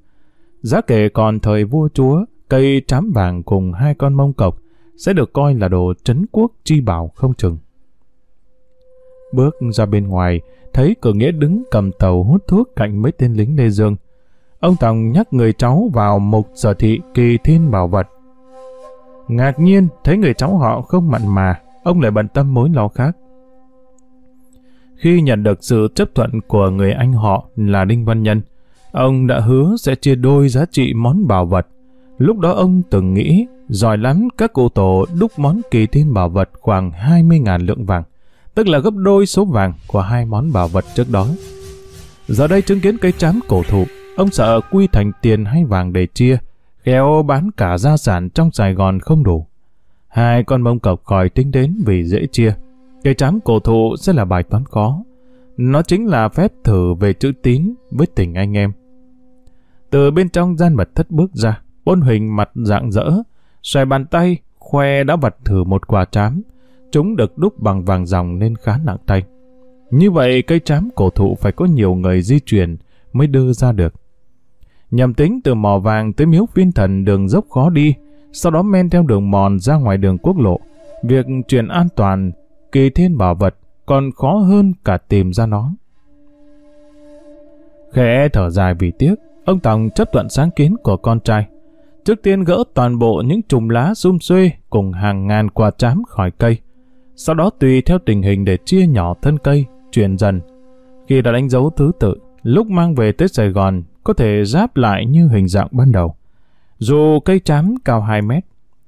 Giá kể còn thời vua chúa, cây trám vàng cùng hai con mông cọc sẽ được coi là đồ trấn quốc chi bảo không chừng. Bước ra bên ngoài, thấy cửa nghĩa đứng cầm tàu hút thuốc cạnh mấy tên lính Lê Dương. Ông Tòng nhắc người cháu vào mục sở thị kỳ thiên bảo vật. Ngạc nhiên thấy người cháu họ không mặn mà, ông lại bận tâm mối lo khác. Khi nhận được sự chấp thuận của người anh họ là Đinh Văn Nhân, ông đã hứa sẽ chia đôi giá trị món bảo vật. Lúc đó ông từng nghĩ Giỏi lắm, các cụ tổ đúc món kỳ thiên bảo vật khoảng 20.000 lượng vàng, tức là gấp đôi số vàng của hai món bảo vật trước đó. Giờ đây chứng kiến cây chám cổ thụ, ông sợ quy thành tiền hay vàng để chia, khéo bán cả gia sản trong Sài Gòn không đủ. Hai con mông cọc khỏi tính đến vì dễ chia. Cây trám cổ thụ sẽ là bài toán khó. Nó chính là phép thử về chữ tín với tình anh em. Từ bên trong gian mật thất bước ra, Bôn Huỳnh mặt dạng dỡ, xòe bàn tay, khoe đã vật thử một quả trám. Chúng được đúc bằng vàng dòng nên khá nặng tay. Như vậy cây trám cổ thụ phải có nhiều người di chuyển mới đưa ra được. Nhằm tính từ mỏ vàng tới miếu viên thần đường dốc khó đi, sau đó men theo đường mòn ra ngoài đường quốc lộ. Việc chuyển an toàn, kỳ thiên bảo vật còn khó hơn cả tìm ra nó. Khẽ thở dài vì tiếc, ông Tòng chấp thuận sáng kiến của con trai. Trước tiên gỡ toàn bộ những chùm lá sum xuê cùng hàng ngàn quả chám khỏi cây. Sau đó tùy theo tình hình để chia nhỏ thân cây, chuyển dần. Khi đã đánh dấu thứ tự, lúc mang về tới Sài Gòn có thể giáp lại như hình dạng ban đầu. Dù cây chám cao 2 mét,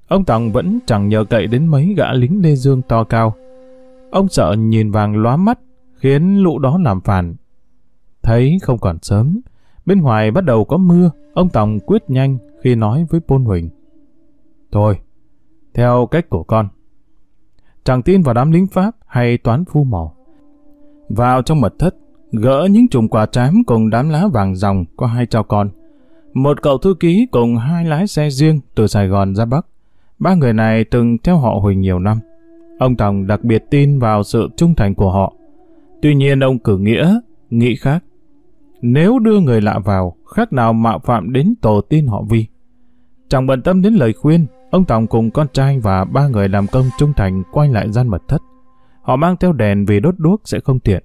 ông Tòng vẫn chẳng nhờ cậy đến mấy gã lính Lê Dương to cao. Ông sợ nhìn vàng lóa mắt, khiến lũ đó làm phản. Thấy không còn sớm, bên ngoài bắt đầu có mưa, ông Tòng quyết nhanh khi nói với Pôn Huỳnh. Thôi, theo cách của con, chẳng tin vào đám lính Pháp hay toán phu mỏ. Vào trong mật thất, gỡ những chùm quả trám cùng đám lá vàng ròng có hai cho con. Một cậu thư ký cùng hai lái xe riêng từ Sài Gòn ra Bắc. Ba người này từng theo họ Huỳnh nhiều năm. Ông Tòng đặc biệt tin vào sự trung thành của họ. Tuy nhiên ông cử nghĩa, nghĩ khác. Nếu đưa người lạ vào, khác nào mạo phạm đến tổ tiên họ Vi. Chẳng bận tâm đến lời khuyên, ông Tòng cùng con trai và ba người làm công trung thành quay lại gian mật thất. Họ mang theo đèn vì đốt đuốc sẽ không tiện.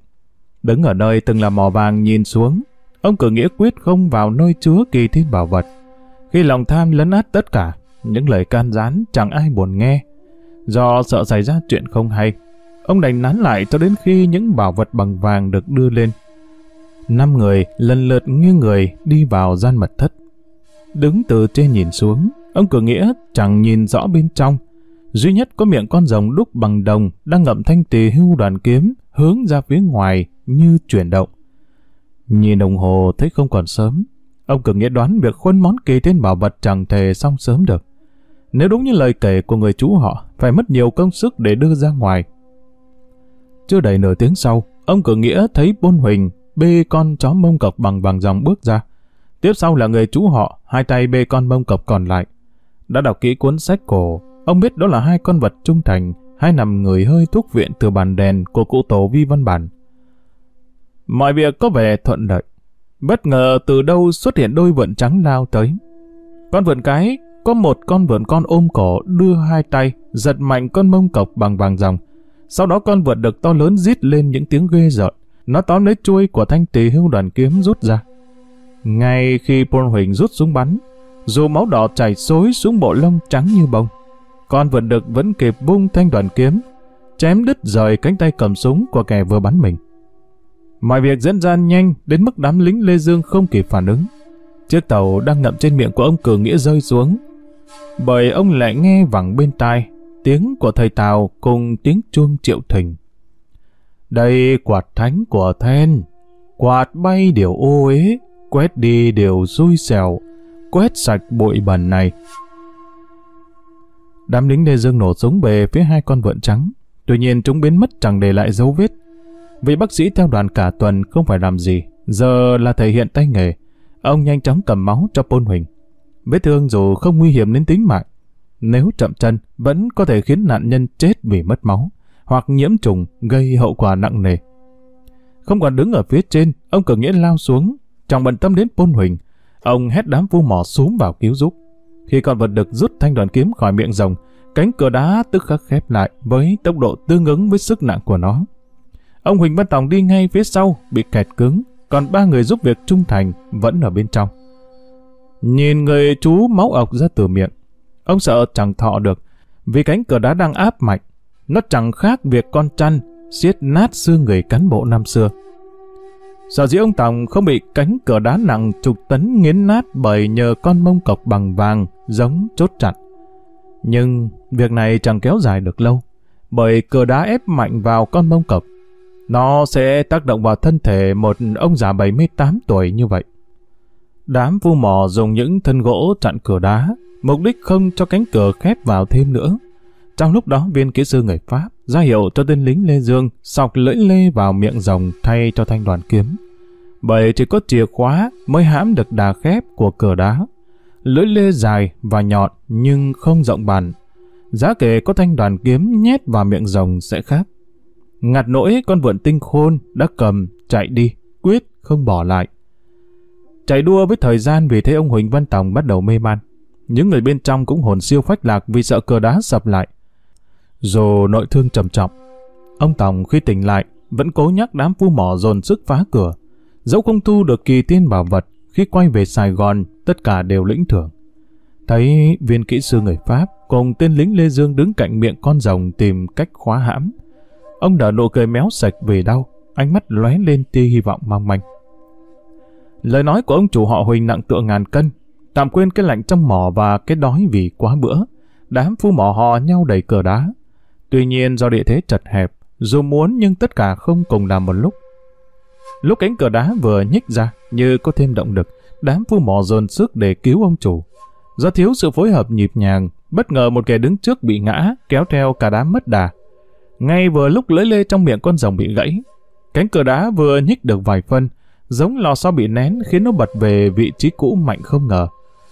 Đứng ở nơi từng là mỏ vàng nhìn xuống, ông cử nghĩa quyết không vào nơi chứa kỳ thiên bảo vật. Khi lòng tham lấn át tất cả, những lời can gián chẳng ai buồn nghe. Do sợ xảy ra chuyện không hay, ông đành nán lại cho đến khi những bảo vật bằng vàng được đưa lên. Năm người lần lượt nghiêng người đi vào gian mật thất. Đứng từ trên nhìn xuống, ông cử nghĩa chẳng nhìn rõ bên trong. Duy nhất có miệng con rồng đúc bằng đồng đang ngậm thanh tỳ hưu đoàn kiếm hướng ra phía ngoài như chuyển động. Nhìn đồng hồ thấy không còn sớm, Ông cử nghĩa đoán việc khuân món kỳ trên bảo vật chẳng thể xong sớm được. Nếu đúng như lời kể của người chú họ, phải mất nhiều công sức để đưa ra ngoài. Chưa đầy nửa tiếng sau, ông cử nghĩa thấy Bôn Huỳnh bê con chó mông cọc bằng bằng dòng bước ra. Tiếp sau là người chú họ, hai tay bê con mông cọc còn lại. Đã đọc kỹ cuốn sách cổ, ông biết đó là hai con vật trung thành, hai nằm người hơi thuốc viện từ bàn đèn của cụ tổ Vi Văn Bản. Mọi việc có vẻ thuận lợi. Bất ngờ từ đâu xuất hiện đôi vượn trắng lao tới. Con vượn cái có một con vượn con ôm cổ đưa hai tay giật mạnh con mông cọc bằng vàng dòng. Sau đó con vượn được to lớn rít lên những tiếng ghê rợn. Nó tóm lấy chuôi của thanh tỳ hưu đoàn kiếm rút ra. Ngay khi Paul Huỳnh rút súng bắn, dù máu đỏ chảy xối xuống bộ lông trắng như bông, con vượn đực vẫn kịp bung thanh đoàn kiếm, chém đứt rời cánh tay cầm súng của kẻ vừa bắn mình. Mọi việc diễn ra nhanh đến mức đám lính Lê Dương không kịp phản ứng. Chiếc tàu đang ngậm trên miệng của ông Cường Nghĩa rơi xuống. Bởi ông lại nghe vẳng bên tai tiếng của thầy Tào cùng tiếng chuông triệu thình. Đây quạt thánh của then, quạt bay điều ô uế, quét đi điều xui xẻo, quét sạch bụi bẩn này. Đám lính Lê Dương nổ súng về phía hai con vượn trắng, tuy nhiên chúng biến mất chẳng để lại dấu vết. Vị bác sĩ theo đoàn cả tuần không phải làm gì, giờ là thể hiện tay nghề. Ông nhanh chóng cầm máu cho Pôn Huỳnh. Vết thương dù không nguy hiểm đến tính mạng, nếu chậm chân vẫn có thể khiến nạn nhân chết vì mất máu hoặc nhiễm trùng gây hậu quả nặng nề. Không còn đứng ở phía trên, ông cử nghĩa lao xuống, chẳng bận tâm đến Pôn Huỳnh. Ông hét đám vu mỏ xuống vào cứu giúp. Khi con vật được rút thanh đoàn kiếm khỏi miệng rồng, cánh cửa đá tức khắc khép lại với tốc độ tương ứng với sức nặng của nó. Ông Huỳnh Văn Tòng đi ngay phía sau, bị kẹt cứng, còn ba người giúp việc trung thành vẫn ở bên trong. Nhìn người chú máu ọc ra từ miệng, ông sợ chẳng thọ được, vì cánh cửa đá đang áp mạnh. Nó chẳng khác việc con chăn siết nát xương người cán bộ năm xưa. Sợ dĩ ông Tòng không bị cánh cửa đá nặng chục tấn nghiến nát bởi nhờ con mông cọc bằng vàng giống chốt chặn. Nhưng việc này chẳng kéo dài được lâu, bởi cửa đá ép mạnh vào con mông cọc nó sẽ tác động vào thân thể một ông già 78 tuổi như vậy. Đám vu mò dùng những thân gỗ chặn cửa đá, mục đích không cho cánh cửa khép vào thêm nữa. Trong lúc đó viên kỹ sư người Pháp ra hiệu cho tên lính Lê Dương sọc lưỡi lê vào miệng rồng thay cho thanh đoàn kiếm. Bởi chỉ có chìa khóa mới hãm được đà khép của cửa đá. Lưỡi lê dài và nhọn nhưng không rộng bàn. Giá kể có thanh đoàn kiếm nhét vào miệng rồng sẽ khác. Ngặt nỗi con vượn tinh khôn đã cầm, chạy đi, quyết không bỏ lại. Chạy đua với thời gian vì thế ông Huỳnh Văn Tòng bắt đầu mê man. Những người bên trong cũng hồn siêu phách lạc vì sợ cờ đá sập lại. Dù nội thương trầm trọng, ông Tòng khi tỉnh lại vẫn cố nhắc đám phu mỏ dồn sức phá cửa. Dẫu không thu được kỳ tiên bảo vật, khi quay về Sài Gòn, tất cả đều lĩnh thưởng. Thấy viên kỹ sư người Pháp cùng tên lính Lê Dương đứng cạnh miệng con rồng tìm cách khóa hãm, Ông nở nụ cười méo sạch vì đau, ánh mắt lóe lên tia hy vọng mong manh. Lời nói của ông chủ họ Huỳnh nặng tựa ngàn cân, tạm quên cái lạnh trong mỏ và cái đói vì quá bữa. Đám phu mỏ hò nhau đầy cờ đá. Tuy nhiên do địa thế chật hẹp, dù muốn nhưng tất cả không cùng làm một lúc. Lúc cánh cờ đá vừa nhích ra, như có thêm động lực, đám phu mỏ dồn sức để cứu ông chủ. Do thiếu sự phối hợp nhịp nhàng, bất ngờ một kẻ đứng trước bị ngã, kéo theo cả đám mất đà. Ngay vừa lúc lưỡi lê trong miệng con rồng bị gãy, cánh cửa đá vừa nhích được vài phân, giống lò xo bị nén khiến nó bật về vị trí cũ mạnh không ngờ.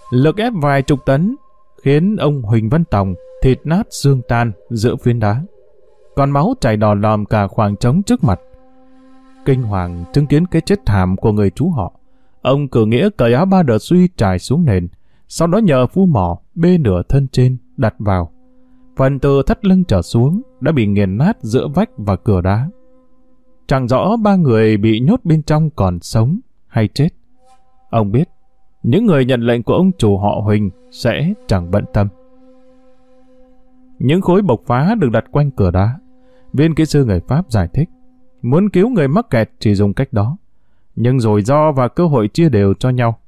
Lực ép vài chục tấn, khiến ông Huỳnh Văn Tòng thịt nát xương tan giữa phiến đá. Còn máu chảy đỏ lòm cả khoảng trống trước mặt. Kinh hoàng chứng kiến cái chết thảm của người chú họ. Ông cử nghĩa cởi áo ba đợt suy trải xuống nền, sau đó nhờ phu mỏ bê nửa thân trên đặt vào. Phần từ thắt lưng trở xuống đã bị nghiền nát giữa vách và cửa đá. Chẳng rõ ba người bị nhốt bên trong còn sống hay chết. Ông biết, những người nhận lệnh của ông chủ họ Huỳnh sẽ chẳng bận tâm. Những khối bộc phá được đặt quanh cửa đá. Viên kỹ sư người Pháp giải thích, muốn cứu người mắc kẹt chỉ dùng cách đó. Nhưng rủi ro và cơ hội chia đều cho nhau.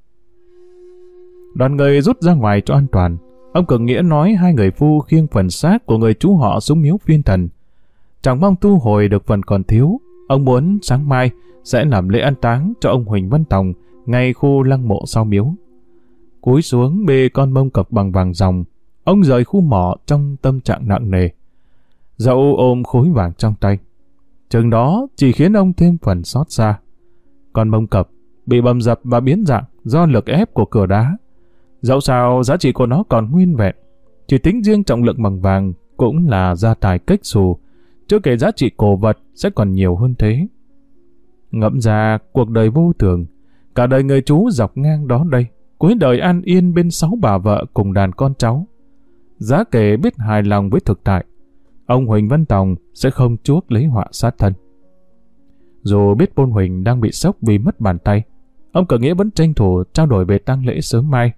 Đoàn người rút ra ngoài cho an toàn, Ông Cường Nghĩa nói hai người phu khiêng phần xác của người chú họ xuống miếu phiên thần. Chẳng mong tu hồi được phần còn thiếu. Ông muốn sáng mai sẽ làm lễ an táng cho ông Huỳnh Văn Tòng ngay khu lăng mộ sau miếu. Cúi xuống bê con mông cọc bằng vàng dòng, ông rời khu mỏ trong tâm trạng nặng nề. Dẫu ôm khối vàng trong tay. Chừng đó chỉ khiến ông thêm phần xót xa. Con mông cập bị bầm dập và biến dạng do lực ép của cửa đá. Dẫu sao giá trị của nó còn nguyên vẹn. Chỉ tính riêng trọng lượng bằng vàng cũng là gia tài cách xù, chưa kể giá trị cổ vật sẽ còn nhiều hơn thế. Ngẫm ra cuộc đời vô thường, cả đời người chú dọc ngang đó đây, cuối đời an yên bên sáu bà vợ cùng đàn con cháu. Giá kể biết hài lòng với thực tại, ông Huỳnh Văn Tòng sẽ không chuốc lấy họa sát thân. Dù biết Bôn Huỳnh đang bị sốc vì mất bàn tay, ông cờ nghĩa vẫn tranh thủ trao đổi về tang lễ sớm mai.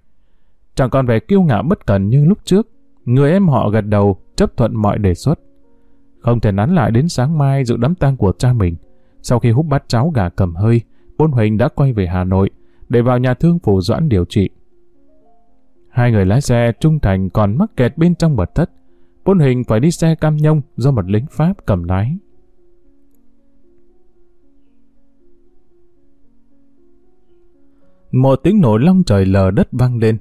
Chẳng còn vẻ kiêu ngạo bất cần như lúc trước, người em họ gật đầu chấp thuận mọi đề xuất. Không thể nán lại đến sáng mai dự đám tang của cha mình. Sau khi hút bát cháo gà cầm hơi, Bôn Huỳnh đã quay về Hà Nội để vào nhà thương phủ Doãn điều trị. Hai người lái xe trung thành còn mắc kẹt bên trong mật thất. Bôn Huỳnh phải đi xe cam nhông do một lính Pháp cầm lái. Một tiếng nổ long trời lờ đất vang lên.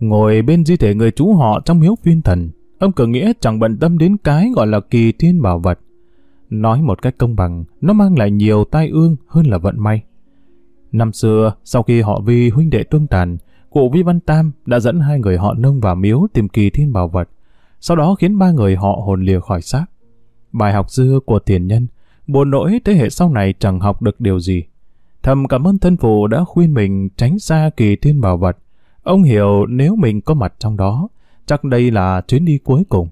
Ngồi bên di thể người chú họ trong miếu phiên thần, ông cử nghĩa chẳng bận tâm đến cái gọi là kỳ thiên bảo vật. Nói một cách công bằng, nó mang lại nhiều tai ương hơn là vận may. Năm xưa, sau khi họ Vi huynh đệ tương tàn, cụ Vi Văn Tam đã dẫn hai người họ nông và miếu tìm kỳ thiên bảo vật, sau đó khiến ba người họ hồn lìa khỏi xác. Bài học xưa của tiền nhân, buồn nỗi thế hệ sau này chẳng học được điều gì. Thầm cảm ơn thân phụ đã khuyên mình tránh xa kỳ thiên bảo vật. Ông hiểu nếu mình có mặt trong đó, chắc đây là chuyến đi cuối cùng.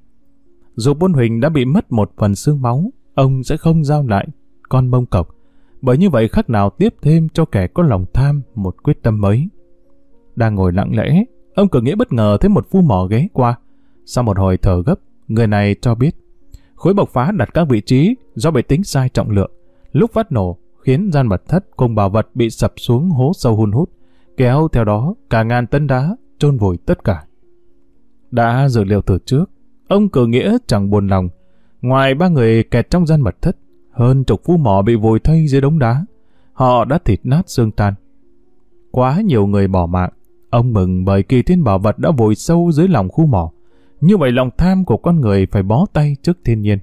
Dù Bôn Huỳnh đã bị mất một phần xương máu, ông sẽ không giao lại con bông cọc, bởi như vậy khác nào tiếp thêm cho kẻ có lòng tham một quyết tâm mới. Đang ngồi lặng lẽ, ông cử nghĩa bất ngờ thấy một phu mỏ ghé qua. Sau một hồi thở gấp, người này cho biết, khối bộc phá đặt các vị trí do bị tính sai trọng lượng. Lúc phát nổ, khiến gian mật thất cùng bảo vật bị sập xuống hố sâu hun hút, kéo theo đó cả ngàn tấn đá chôn vùi tất cả. Đã dự liệu từ trước, ông cử nghĩa chẳng buồn lòng. Ngoài ba người kẹt trong gian mật thất, hơn chục phu mỏ bị vùi thây dưới đống đá. Họ đã thịt nát xương tan. Quá nhiều người bỏ mạng. Ông mừng bởi kỳ thiên bảo vật đã vùi sâu dưới lòng khu mỏ. Như vậy lòng tham của con người phải bó tay trước thiên nhiên.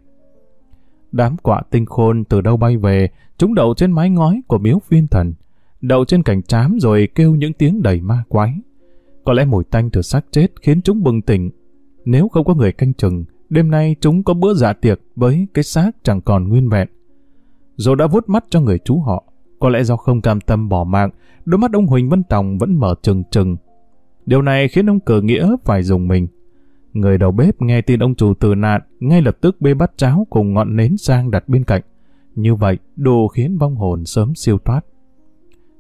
Đám quạ tinh khôn từ đâu bay về, chúng đậu trên mái ngói của miếu phiên thần. Đậu trên cành trám rồi kêu những tiếng đầy ma quái. Có lẽ mùi tanh từ xác chết khiến chúng bừng tỉnh. Nếu không có người canh chừng, đêm nay chúng có bữa dạ tiệc với cái xác chẳng còn nguyên vẹn. Rồi đã vuốt mắt cho người chú họ. Có lẽ do không cam tâm bỏ mạng, đôi mắt ông Huỳnh Văn Tòng vẫn mở trừng trừng. Điều này khiến ông cờ nghĩa phải dùng mình. Người đầu bếp nghe tin ông chủ tử nạn, ngay lập tức bê bát cháo cùng ngọn nến sang đặt bên cạnh. Như vậy, đồ khiến vong hồn sớm siêu thoát.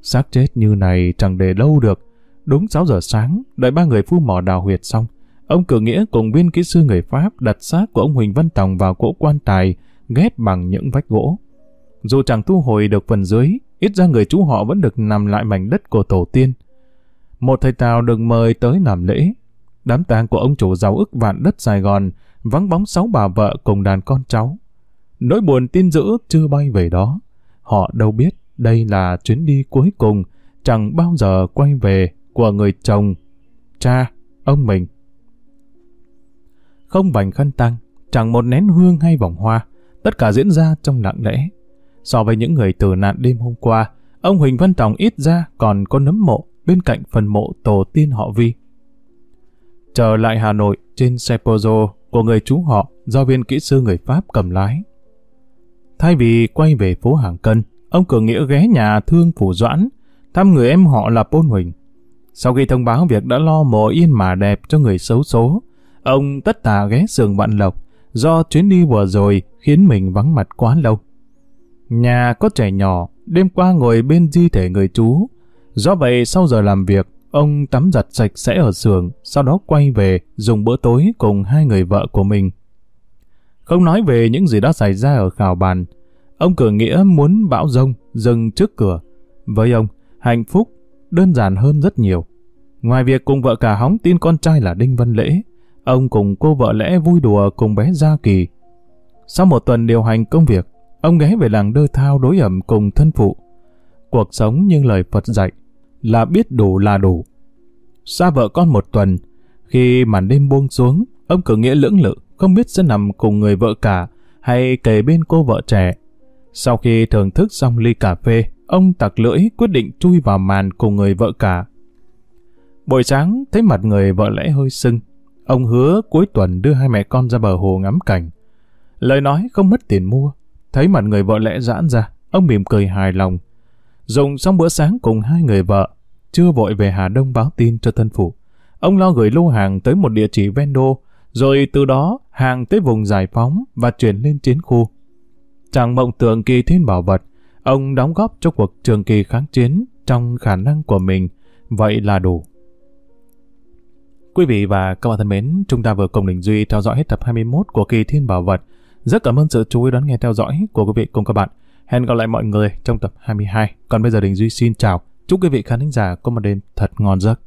xác chết như này chẳng để lâu được. Đúng 6 giờ sáng, đợi ba người phu mỏ đào huyệt xong, ông cử nghĩa cùng viên kỹ sư người Pháp đặt xác của ông Huỳnh Văn Tòng vào cỗ quan tài, ghép bằng những vách gỗ. Dù chẳng thu hồi được phần dưới, ít ra người chú họ vẫn được nằm lại mảnh đất của tổ tiên. Một thầy Tào được mời tới làm lễ. Đám tang của ông chủ giàu ức vạn đất Sài Gòn, vắng bóng sáu bà vợ cùng đàn con cháu. Nỗi buồn tin dữ chưa bay về đó. Họ đâu biết đây là chuyến đi cuối cùng, chẳng bao giờ quay về của người chồng, cha, ông mình. Không vành khăn tăng, chẳng một nén hương hay vòng hoa, tất cả diễn ra trong lặng lẽ. So với những người tử nạn đêm hôm qua, ông Huỳnh Văn Tòng ít ra còn có nấm mộ bên cạnh phần mộ tổ tiên họ Vi. Trở lại Hà Nội trên xe Pozo của người chú họ do viên kỹ sư người Pháp cầm lái. Thay vì quay về phố Hàng Cân, ông Cường Nghĩa ghé nhà thương phủ doãn, thăm người em họ là Pôn Huỳnh. Sau khi thông báo việc đã lo mộ yên mà đẹp cho người xấu số, ông tất tà ghé sườn vạn lộc do chuyến đi vừa rồi khiến mình vắng mặt quá lâu. Nhà có trẻ nhỏ, đêm qua ngồi bên di thể người chú. Do vậy sau giờ làm việc, ông tắm giặt sạch sẽ ở giường, sau đó quay về dùng bữa tối cùng hai người vợ của mình. Không nói về những gì đã xảy ra ở khảo bàn, ông cử nghĩa muốn bão rông dừng trước cửa. Với ông, hạnh phúc đơn giản hơn rất nhiều. Ngoài việc cùng vợ cả hóng tin con trai là Đinh Văn Lễ, ông cùng cô vợ lẽ vui đùa cùng bé Gia Kỳ. Sau một tuần điều hành công việc, Ông ghé về làng đơ thao đối ẩm cùng thân phụ. Cuộc sống như lời Phật dạy. là biết đủ là đủ. Xa vợ con một tuần, khi màn đêm buông xuống, ông cử nghĩa lưỡng lự, không biết sẽ nằm cùng người vợ cả hay kề bên cô vợ trẻ. Sau khi thưởng thức xong ly cà phê, ông tặc lưỡi quyết định chui vào màn cùng người vợ cả. Buổi sáng, thấy mặt người vợ lẽ hơi sưng. Ông hứa cuối tuần đưa hai mẹ con ra bờ hồ ngắm cảnh. Lời nói không mất tiền mua. Thấy mặt người vợ lẽ giãn ra, ông mỉm cười hài lòng. Dùng xong bữa sáng cùng hai người vợ, chưa vội về Hà Đông báo tin cho thân phụ. Ông lo gửi lô hàng tới một địa chỉ ven đô, rồi từ đó hàng tới vùng giải phóng và chuyển lên chiến khu chàng mộng tưởng kỳ thiên bảo vật, ông đóng góp cho cuộc trường kỳ kháng chiến trong khả năng của mình, vậy là đủ. Quý vị và các bạn thân mến, chúng ta vừa cùng Đình Duy theo dõi hết tập 21 của kỳ thiên bảo vật. Rất cảm ơn sự chú ý đón nghe theo dõi của quý vị cùng các bạn. Hẹn gặp lại mọi người trong tập 22. Còn bây giờ Đình Duy xin chào. Chúc quý vị khán giả có một đêm thật ngon giấc.